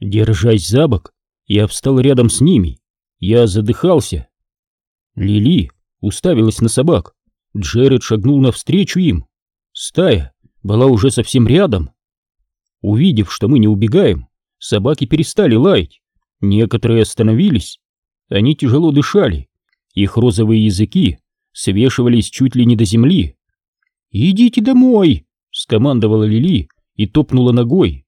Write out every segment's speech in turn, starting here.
Держась за бок, я встал рядом с ними. Я задыхался. Лили уставилась на собак. Джеред шагнул навстречу им. Стая была уже совсем рядом. Увидев, что мы не убегаем, собаки перестали лаять. Некоторые остановились. Они тяжело дышали. Их розовые языки свешивались чуть ли не до земли. «Идите домой!» — скомандовала Лили и топнула ногой.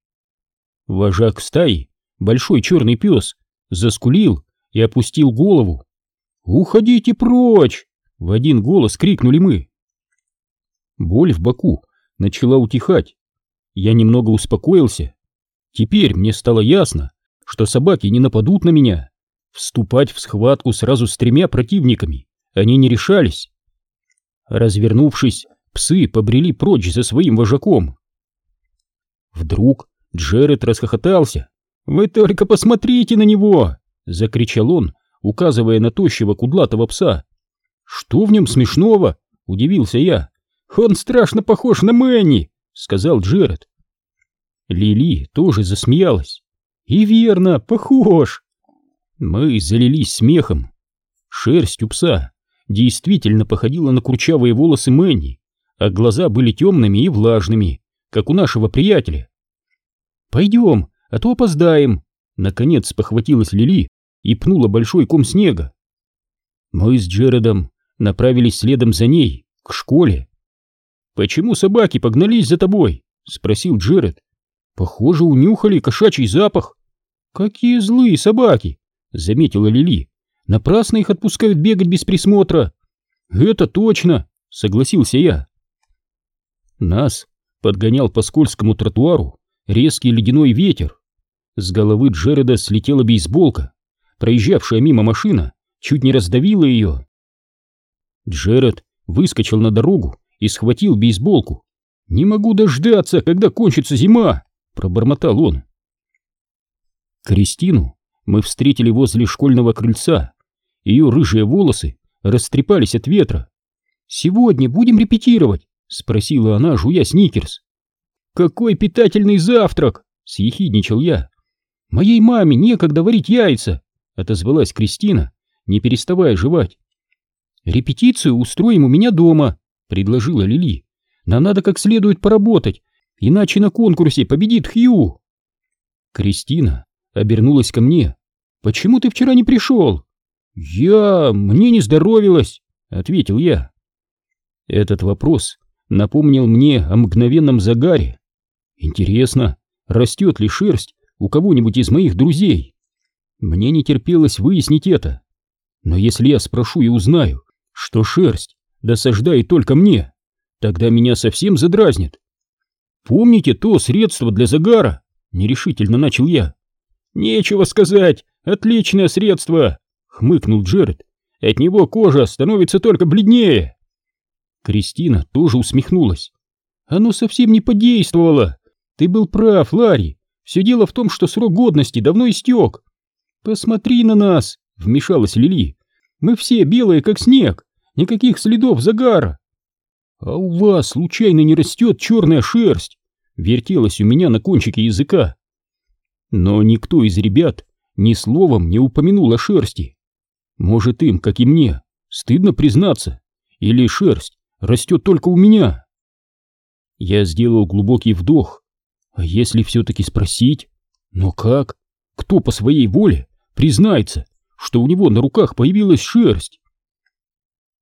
Вожак стаи, большой черный пес, заскулил и опустил голову. «Уходите прочь!» — в один голос крикнули мы. Боль в боку начала утихать. Я немного успокоился. Теперь мне стало ясно, что собаки не нападут на меня. Вступать в схватку сразу с тремя противниками они не решались. Развернувшись, псы побрели прочь за своим вожаком. Вдруг Джеред расхохотался. «Вы только посмотрите на него!» — закричал он, указывая на тощего кудлатого пса. «Что в нем смешного?» — удивился я. «Он страшно похож на Мэнни!» — сказал Джеред. Лили тоже засмеялась. «И верно, похож!» Мы залились смехом. Шерсть у пса действительно походила на курчавые волосы Мэнни, а глаза были темными и влажными, как у нашего приятеля. «Пойдем, а то опоздаем!» Наконец похватилась Лили и пнула большой ком снега. Мы с Джередом направились следом за ней, к школе. «Почему собаки погнались за тобой?» — спросил Джеред. «Похоже, унюхали кошачий запах». «Какие злые собаки!» — заметила Лили. «Напрасно их отпускают бегать без присмотра». «Это точно!» — согласился я. Нас подгонял по скользкому тротуару резкий ледяной ветер. С головы Джереда слетела бейсболка. Проезжавшая мимо машина чуть не раздавила ее. Джеред выскочил на дорогу и схватил бейсболку. «Не могу дождаться, когда кончится зима!» — пробормотал он. Кристину мы встретили возле школьного крыльца. Ее рыжие волосы растрепались от ветра. «Сегодня будем репетировать?» — спросила она, жуя сникерс. «Какой питательный завтрак!» — съехидничал я. «Моей маме некогда варить яйца!» — отозвалась Кристина, не переставая жевать. «Репетицию устроим у меня дома», — предложила Лили. «Нам надо как следует поработать, иначе на конкурсе победит Хью». Кристина обернулась ко мне. «Почему ты вчера не пришел?» «Я... мне не здоровилось», — ответил я. Этот вопрос напомнил мне о мгновенном загаре, Интересно, растет ли шерсть у кого-нибудь из моих друзей? Мне не терпелось выяснить это. Но если я спрошу и узнаю, что шерсть досаждает только мне, тогда меня совсем задразнит. Помните то средство для загара? Нерешительно начал я. Нечего сказать, отличное средство, хмыкнул Джеред. От него кожа становится только бледнее. Кристина тоже усмехнулась. Оно совсем не подействовало. Ты был прав, Ларри. Все дело в том, что срок годности давно истек. Посмотри на нас, вмешалась Лили. Мы все белые, как снег. Никаких следов загара. А у вас случайно не растет черная шерсть? Вертелась у меня на кончике языка. Но никто из ребят ни словом не упомянул о шерсти. Может им, как и мне, стыдно признаться, или шерсть растет только у меня? Я сделал глубокий вдох а если все-таки спросить? Но как? Кто по своей воле признается, что у него на руках появилась шерсть?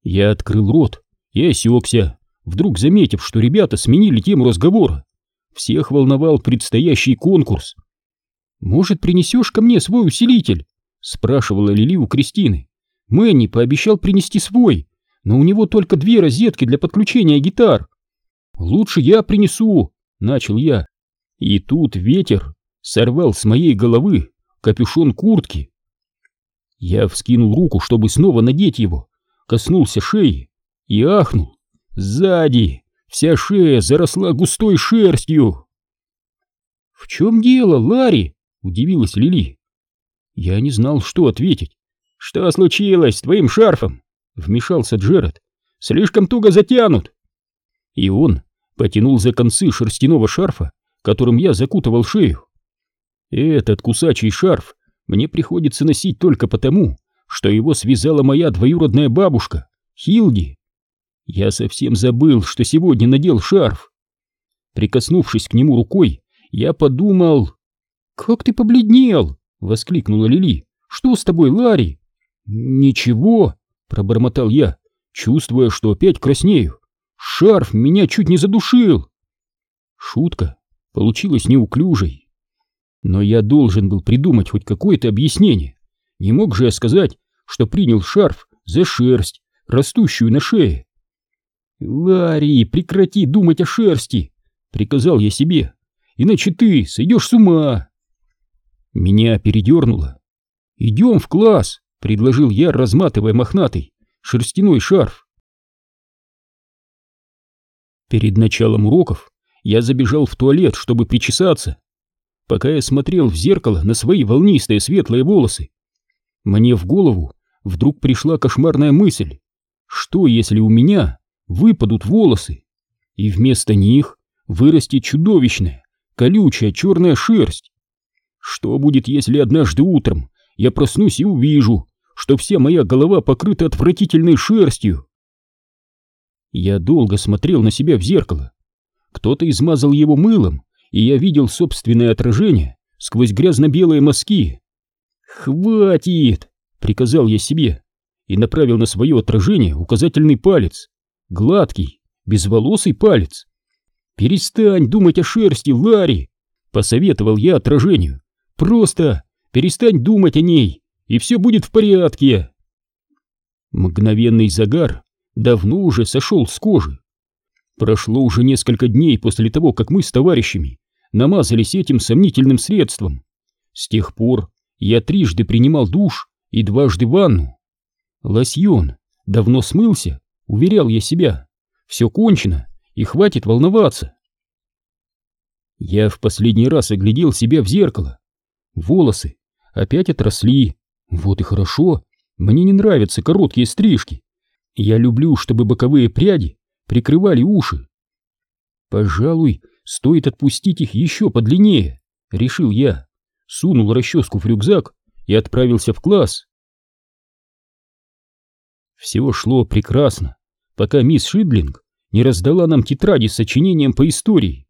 Я открыл рот и осекся, вдруг заметив, что ребята сменили тему разговора. Всех волновал предстоящий конкурс. «Может, принесешь ко мне свой усилитель?» — спрашивала Лили у Кристины. Мэнни пообещал принести свой, но у него только две розетки для подключения гитар. «Лучше я принесу», — начал я. И тут ветер сорвал с моей головы капюшон куртки. Я вскинул руку, чтобы снова надеть его, коснулся шеи и ахнул. Сзади вся шея заросла густой шерстью. «В чем дело, Ларри?» — удивилась Лили. Я не знал, что ответить. «Что случилось с твоим шарфом?» — вмешался Джеред. «Слишком туго затянут». И он потянул за концы шерстяного шарфа которым я закутывал шею. Этот кусачий шарф мне приходится носить только потому, что его связала моя двоюродная бабушка, Хилди. Я совсем забыл, что сегодня надел шарф. Прикоснувшись к нему рукой, я подумал... «Как ты побледнел!» — воскликнула Лили. «Что с тобой, Ларри?» «Ничего», — пробормотал я, чувствуя, что опять краснею. «Шарф меня чуть не задушил!» Шутка получилась неуклюжей. Но я должен был придумать хоть какое-то объяснение. Не мог же я сказать, что принял шарф за шерсть, растущую на шее. «Ларри, прекрати думать о шерсти!» — приказал я себе. «Иначе ты сойдешь с ума!» Меня передернуло. «Идем в класс!» — предложил я, разматывая мохнатый шерстяной шарф. Перед началом уроков я забежал в туалет, чтобы причесаться. Пока я смотрел в зеркало на свои волнистые светлые волосы, мне в голову вдруг пришла кошмарная мысль. Что, если у меня выпадут волосы, и вместо них вырастет чудовищная, колючая черная шерсть? Что будет, если однажды утром я проснусь и увижу, что вся моя голова покрыта отвратительной шерстью? Я долго смотрел на себя в зеркало. Кто-то измазал его мылом, и я видел собственное отражение сквозь грязно-белые мазки. «Хватит!» — приказал я себе и направил на свое отражение указательный палец. Гладкий, безволосый палец. «Перестань думать о шерсти, Ларри!» — посоветовал я отражению. «Просто перестань думать о ней, и все будет в порядке!» Мгновенный загар давно уже сошел с кожи. Прошло уже несколько дней после того, как мы с товарищами намазались этим сомнительным средством. С тех пор я трижды принимал душ и дважды ванну. Лосьон давно смылся, уверял я себя. Все кончено, и хватит волноваться. Я в последний раз оглядел себя в зеркало. Волосы опять отросли. Вот и хорошо. Мне не нравятся короткие стрижки. Я люблю, чтобы боковые пряди прикрывали уши. Пожалуй, стоит отпустить их еще подлиннее, решил я. Сунул расческу в рюкзак и отправился в класс. Все шло прекрасно, пока мисс Шидлинг не раздала нам тетради с сочинением по истории.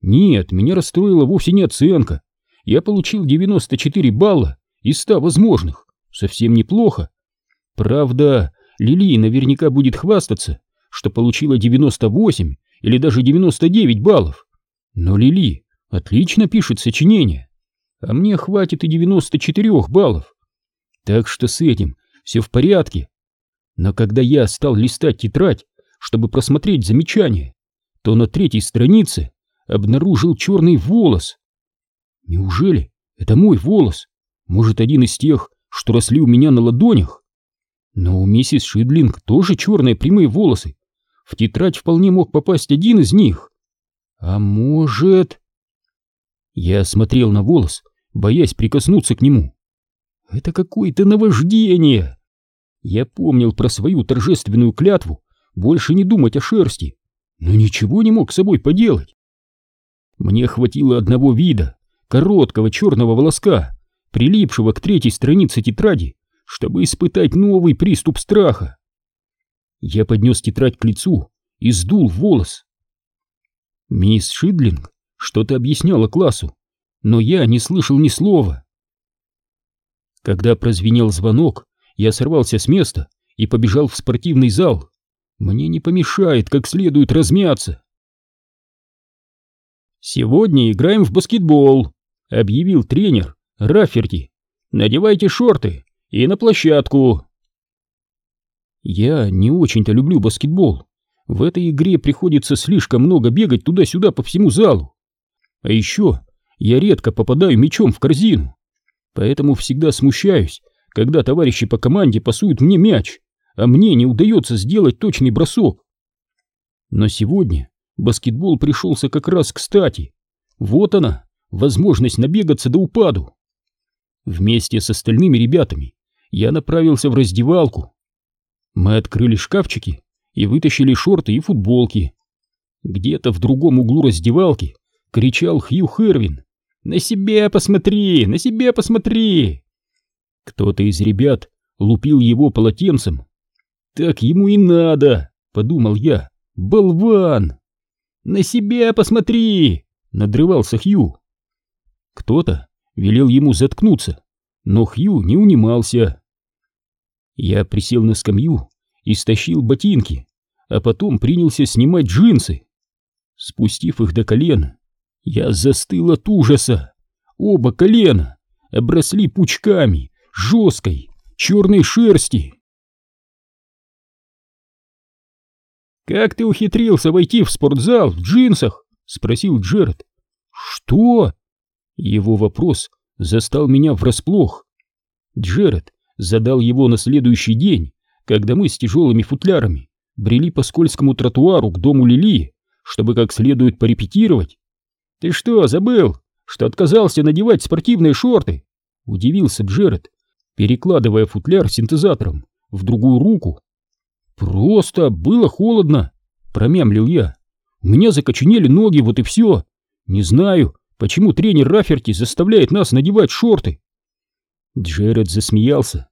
Нет, меня расстроила вовсе не оценка. Я получил 94 балла из 100 возможных. Совсем неплохо. Правда, Лили наверняка будет хвастаться, что получила 98 или даже 99 баллов. Но Лили отлично пишет сочинение, а мне хватит и 94 баллов. Так что с этим все в порядке. Но когда я стал листать тетрадь, чтобы просмотреть замечания, то на третьей странице обнаружил черный волос. Неужели это мой волос? Может, один из тех, что росли у меня на ладонях? Но у миссис Шидлинг тоже черные прямые волосы. В тетрадь вполне мог попасть один из них. А может... Я смотрел на волос, боясь прикоснуться к нему. Это какое-то наваждение. Я помнил про свою торжественную клятву больше не думать о шерсти, но ничего не мог с собой поделать. Мне хватило одного вида, короткого черного волоска, прилипшего к третьей странице тетради, чтобы испытать новый приступ страха. Я поднес тетрадь к лицу и сдул волос. Мисс Шидлинг что-то объясняла классу, но я не слышал ни слова. Когда прозвенел звонок, я сорвался с места и побежал в спортивный зал. Мне не помешает как следует размяться. «Сегодня играем в баскетбол», — объявил тренер Рафферти. «Надевайте шорты и на площадку». Я не очень-то люблю баскетбол. В этой игре приходится слишком много бегать туда-сюда по всему залу. А еще я редко попадаю мячом в корзину, поэтому всегда смущаюсь, когда товарищи по команде пасуют мне мяч, а мне не удается сделать точный бросок. Но сегодня баскетбол пришелся как раз кстати. Вот она, возможность набегаться до упаду. Вместе с остальными ребятами я направился в раздевалку. Мы открыли шкафчики и вытащили шорты и футболки. Где-то в другом углу раздевалки кричал Хью Хервин, На себя посмотри, на себя посмотри!» Кто-то из ребят лупил его полотенцем. «Так ему и надо!» — подумал я. «Болван!» «На себя посмотри!» — надрывался Хью. Кто-то велел ему заткнуться, но Хью не унимался. Я присел на скамью и стащил ботинки, а потом принялся снимать джинсы. Спустив их до колен, я застыл от ужаса. Оба колена обросли пучками жесткой черной шерсти. «Как ты ухитрился войти в спортзал в джинсах?» — спросил Джеред. «Что?» Его вопрос застал меня врасплох. Джеред задал его на следующий день, когда мы с тяжелыми футлярами брели по скользкому тротуару к дому Лили, чтобы как следует порепетировать. «Ты что, забыл, что отказался надевать спортивные шорты?» — удивился Джеред, перекладывая футляр синтезатором в другую руку. «Просто было холодно», — промямлил я. «У меня закоченели ноги, вот и все. Не знаю, почему тренер Раферти заставляет нас надевать шорты». Джеред засмеялся.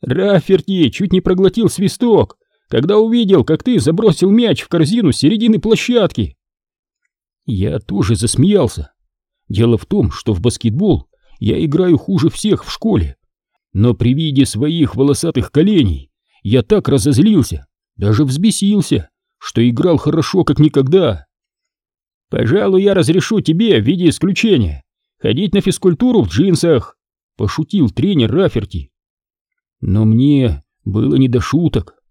«Раферти чуть не проглотил свисток, когда увидел, как ты забросил мяч в корзину с середины площадки». Я тоже засмеялся. Дело в том, что в баскетбол я играю хуже всех в школе. Но при виде своих волосатых коленей я так разозлился, даже взбесился, что играл хорошо как никогда. «Пожалуй, я разрешу тебе в виде исключения ходить на физкультуру в джинсах», — пошутил тренер Раферти. Но мне было не до шуток.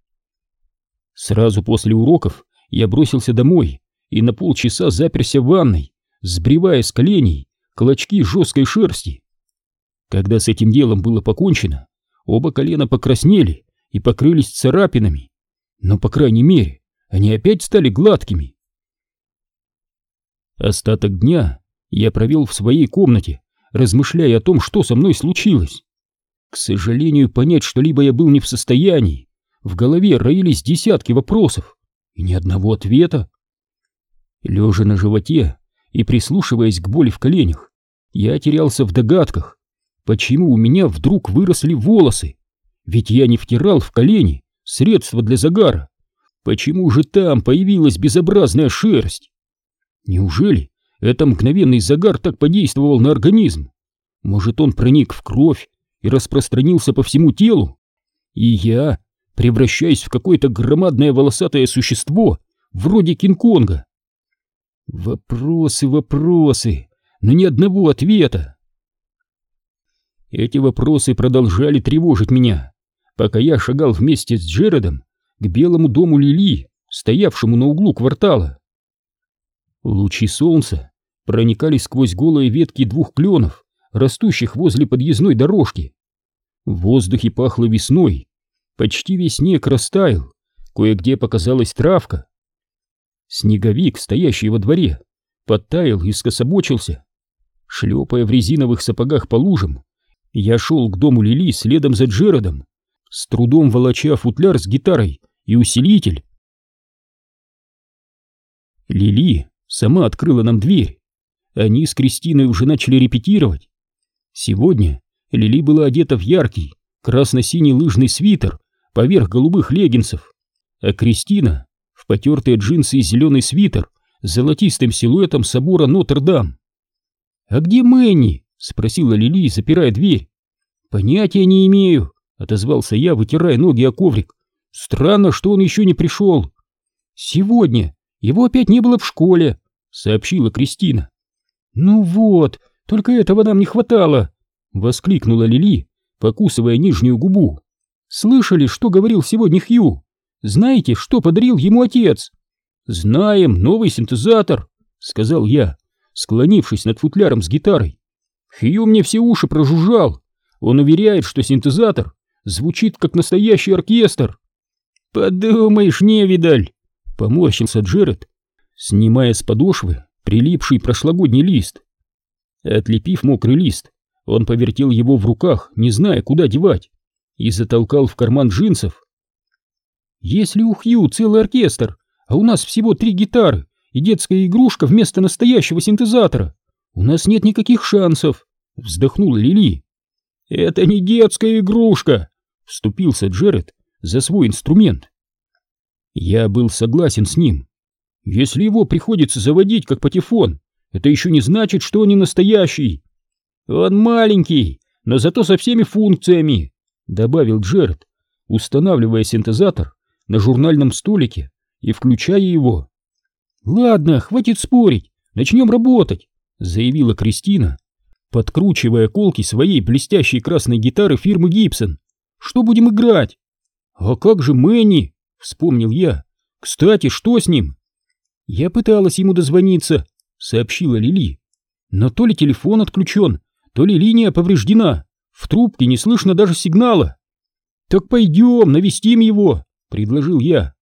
Сразу после уроков я бросился домой и на полчаса заперся в ванной, сбривая с коленей клочки жесткой шерсти. Когда с этим делом было покончено, оба колена покраснели и покрылись царапинами, но, по крайней мере, они опять стали гладкими. Остаток дня я провел в своей комнате, размышляя о том, что со мной случилось. К сожалению, понять что-либо я был не в состоянии. В голове роились десятки вопросов и ни одного ответа. Лежа на животе и прислушиваясь к боли в коленях, я терялся в догадках, почему у меня вдруг выросли волосы. Ведь я не втирал в колени средства для загара. Почему же там появилась безобразная шерсть? Неужели это мгновенный загар так подействовал на организм? Может, он проник в кровь и распространился по всему телу? И я превращаюсь в какое-то громадное волосатое существо, вроде Кинг-Конга. Вопросы, вопросы, но ни одного ответа. Эти вопросы продолжали тревожить меня, пока я шагал вместе с Джередом к белому дому Лили, стоявшему на углу квартала. Лучи солнца проникали сквозь голые ветки двух кленов, растущих возле подъездной дорожки. В воздухе пахло весной, почти весь снег растаял, кое-где показалась травка. Снеговик, стоящий во дворе, подтаял и скособочился. Шлепая в резиновых сапогах по лужам, я шел к дому Лили следом за Джеродом, с трудом волоча футляр с гитарой и усилитель. Лили сама открыла нам дверь. Они с Кристиной уже начали репетировать. Сегодня Лили была одета в яркий, красно-синий лыжный свитер поверх голубых леггинсов, а Кристина в потертые джинсы и зеленый свитер с золотистым силуэтом собора Нотр-Дам. «А где Мэнни?» — спросила Лили, запирая дверь. «Понятия не имею», — отозвался я, вытирая ноги о коврик. «Странно, что он еще не пришел». «Сегодня его опять не было в школе», — сообщила Кристина. «Ну вот, только этого нам не хватало», — воскликнула Лили, покусывая нижнюю губу. «Слышали, что говорил сегодня Хью? Знаете, что подарил ему отец?» «Знаем, новый синтезатор», — сказал я, склонившись над футляром с гитарой. Хью мне все уши прожужжал. Он уверяет, что синтезатор звучит как настоящий оркестр. Подумаешь, невидаль, поморщился Джеред, снимая с подошвы прилипший прошлогодний лист. Отлепив мокрый лист, он повертел его в руках, не зная, куда девать, и затолкал в карман джинсов. Если у Хью целый оркестр, а у нас всего три гитары и детская игрушка вместо настоящего синтезатора, у нас нет никаких шансов, вздохнула Лили. Это не детская игрушка, вступился Джеред за свой инструмент. Я был согласен с ним. Если его приходится заводить как патефон, это еще не значит, что он не настоящий. Он маленький, но зато со всеми функциями, добавил Джеред, устанавливая синтезатор на журнальном столике и включая его. Ладно, хватит спорить, начнем работать, заявила Кристина, подкручивая колки своей блестящей красной гитары фирмы Гибсон. Что будем играть? А как же Мэнни? Вспомнил я. Кстати, что с ним? Я пыталась ему дозвониться, сообщила Лили. Но то ли телефон отключен, то ли линия повреждена. В трубке не слышно даже сигнала. Так пойдем, навестим его, предложил я.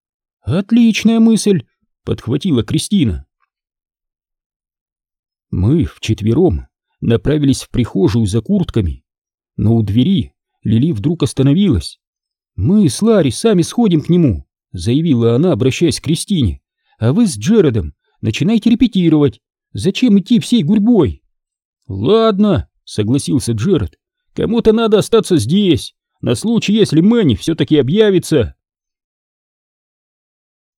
Отличная мысль, подхватила Кристина. Мы вчетвером направились в прихожую за куртками, но у двери Лили вдруг остановилась. «Мы с Ларри сами сходим к нему», — заявила она, обращаясь к Кристине. «А вы с Джередом начинайте репетировать. Зачем идти всей гурьбой?» «Ладно», — согласился Джеред. «Кому-то надо остаться здесь, на случай, если Мэнни все-таки объявится».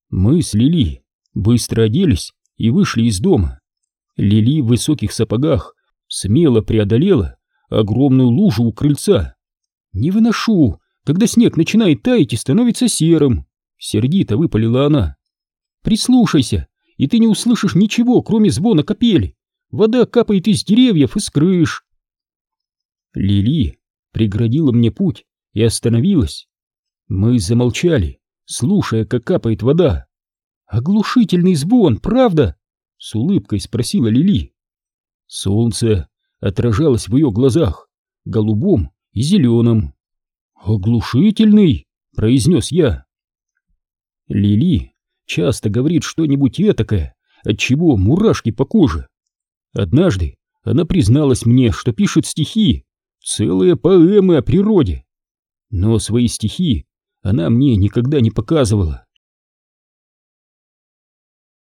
Мы с Лили быстро оделись и вышли из дома. Лили в высоких сапогах смело преодолела огромную лужу у крыльца. «Не выношу, когда снег начинает таять и становится серым», — сердито выпалила она. «Прислушайся, и ты не услышишь ничего, кроме звона капели. Вода капает из деревьев и с крыш». Лили преградила мне путь и остановилась. Мы замолчали, слушая, как капает вода. «Оглушительный звон, правда?» — с улыбкой спросила Лили. Солнце отражалось в ее глазах, голубом и зеленым. «Оглушительный!» — произнес я. Лили часто говорит что-нибудь этакое, от чего мурашки по коже. Однажды она призналась мне, что пишет стихи, целые поэмы о природе. Но свои стихи она мне никогда не показывала.